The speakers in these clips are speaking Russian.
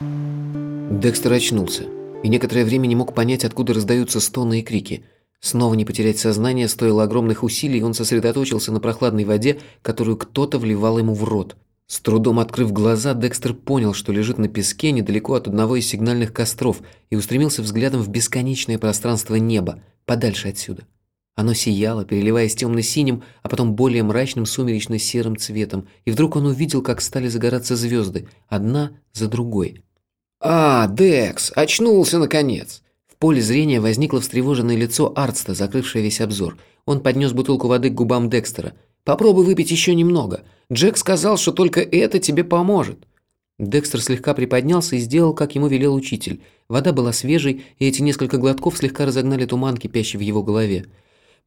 Декстер очнулся и некоторое время не мог понять, откуда раздаются стоны и крики. Снова не потерять сознание стоило огромных усилий, он сосредоточился на прохладной воде, которую кто-то вливал ему в рот. С трудом открыв глаза, Декстер понял, что лежит на песке недалеко от одного из сигнальных костров и устремился взглядом в бесконечное пространство неба, подальше отсюда. Оно сияло, переливаясь темно-синим, а потом более мрачным сумеречно-серым цветом, и вдруг он увидел, как стали загораться звезды, одна за другой. «А, Декс, очнулся наконец!» В поле зрения возникло встревоженное лицо Арста, закрывшее весь обзор. Он поднес бутылку воды к губам Декстера. «Попробуй выпить еще немного. Джек сказал, что только это тебе поможет». Декстер слегка приподнялся и сделал, как ему велел учитель. Вода была свежей, и эти несколько глотков слегка разогнали туман, кипящий в его голове.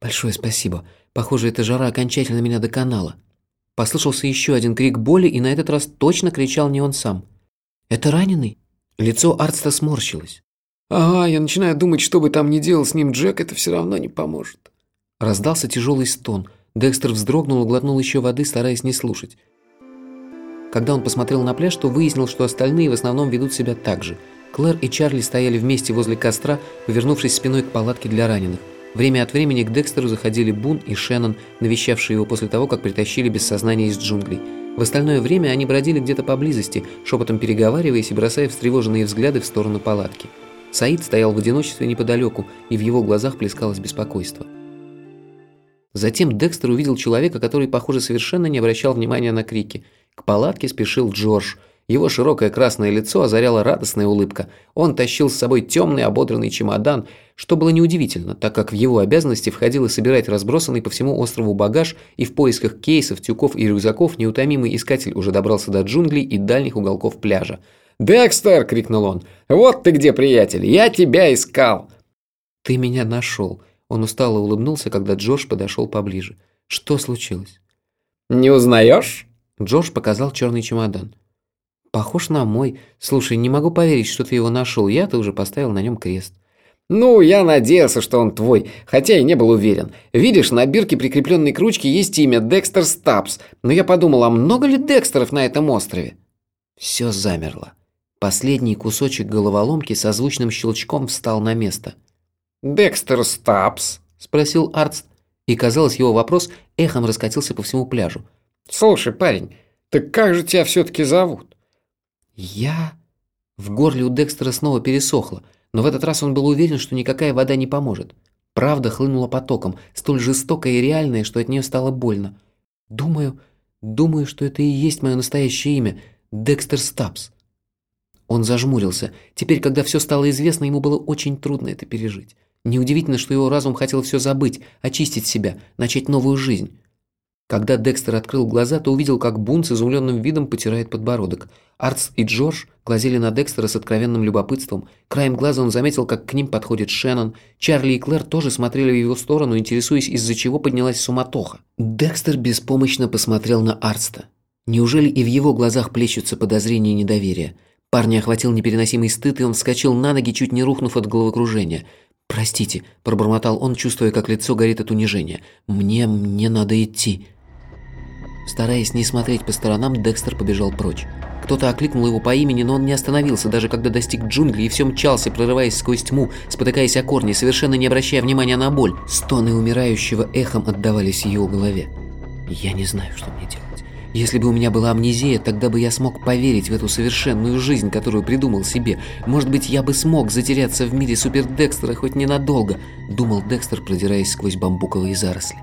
«Большое спасибо. Похоже, эта жара окончательно меня доконала». Послышался еще один крик боли, и на этот раз точно кричал не он сам. «Это раненый?» Лицо Арста сморщилось. «Ага, я начинаю думать, что бы там ни делал с ним Джек, это все равно не поможет». Раздался тяжелый стон. Декстер вздрогнул и глотнул еще воды, стараясь не слушать. Когда он посмотрел на пляж, то выяснил, что остальные в основном ведут себя так же. Клэр и Чарли стояли вместе возле костра, повернувшись спиной к палатке для раненых. Время от времени к Декстеру заходили Бун и Шеннон, навещавшие его после того, как притащили без сознания из джунглей. В остальное время они бродили где-то поблизости, шепотом переговариваясь и бросая встревоженные взгляды в сторону палатки. Саид стоял в одиночестве неподалеку, и в его глазах плескалось беспокойство. Затем Декстер увидел человека, который, похоже, совершенно не обращал внимания на крики. К палатке спешил Джордж – его широкое красное лицо озаряла радостная улыбка. Он тащил с собой темный ободранный чемодан, что было неудивительно, так как в его обязанности входило собирать разбросанный по всему острову багаж, и в поисках кейсов, тюков и рюкзаков неутомимый искатель уже добрался до джунглей и дальних уголков пляжа. «Декстер!» – крикнул он. «Вот ты где, приятель! Я тебя искал!» «Ты меня нашел!» Он устало улыбнулся, когда Джош подошел поближе. «Что случилось?» «Не узнаешь?» Джош показал черный чемодан. Похож на мой. Слушай, не могу поверить, что ты его нашел. Я-то уже поставил на нем крест. Ну, я надеялся, что он твой, хотя и не был уверен. Видишь, на бирке прикрепленной к ручке есть имя Декстер Стапс, но я подумал, а много ли Декстеров на этом острове? Все замерло. Последний кусочек головоломки со звучным щелчком встал на место. «Декстер Стапс?» – спросил Арц, и, казалось, его вопрос эхом раскатился по всему пляжу. «Слушай, парень, так как же тебя все-таки зовут?» «Я...» В горле у Декстера снова пересохло, но в этот раз он был уверен, что никакая вода не поможет. Правда хлынула потоком, столь жестокая и реальная, что от нее стало больно. «Думаю, думаю, что это и есть мое настоящее имя – Декстер Стапс». Он зажмурился. Теперь, когда все стало известно, ему было очень трудно это пережить. Неудивительно, что его разум хотел все забыть, очистить себя, начать новую жизнь. Когда Декстер открыл глаза, то увидел, как Бун с изумленным видом потирает подбородок. Артс и Джордж глазели на Декстера с откровенным любопытством. Краем глаза он заметил, как к ним подходит Шеннон. Чарли и Клэр тоже смотрели в его сторону, интересуясь, из-за чего поднялась суматоха. Декстер беспомощно посмотрел на Арста. Неужели и в его глазах плещутся подозрения и недоверие? Парня охватил непереносимый стыд, и он вскочил на ноги, чуть не рухнув от головокружения. «Простите», – пробормотал он, чувствуя, как лицо горит от унижения. «Мне... мне надо идти». Стараясь не смотреть по сторонам, Декстер побежал прочь. Кто-то окликнул его по имени, но он не остановился, даже когда достиг джунглей и все мчался, прорываясь сквозь тьму, спотыкаясь о корни, совершенно не обращая внимания на боль. Стоны умирающего эхом отдавались его голове. «Я не знаю, что мне делать. Если бы у меня была амнезия, тогда бы я смог поверить в эту совершенную жизнь, которую придумал себе. Может быть, я бы смог затеряться в мире Супер Декстера хоть ненадолго», — думал Декстер, продираясь сквозь бамбуковые заросли.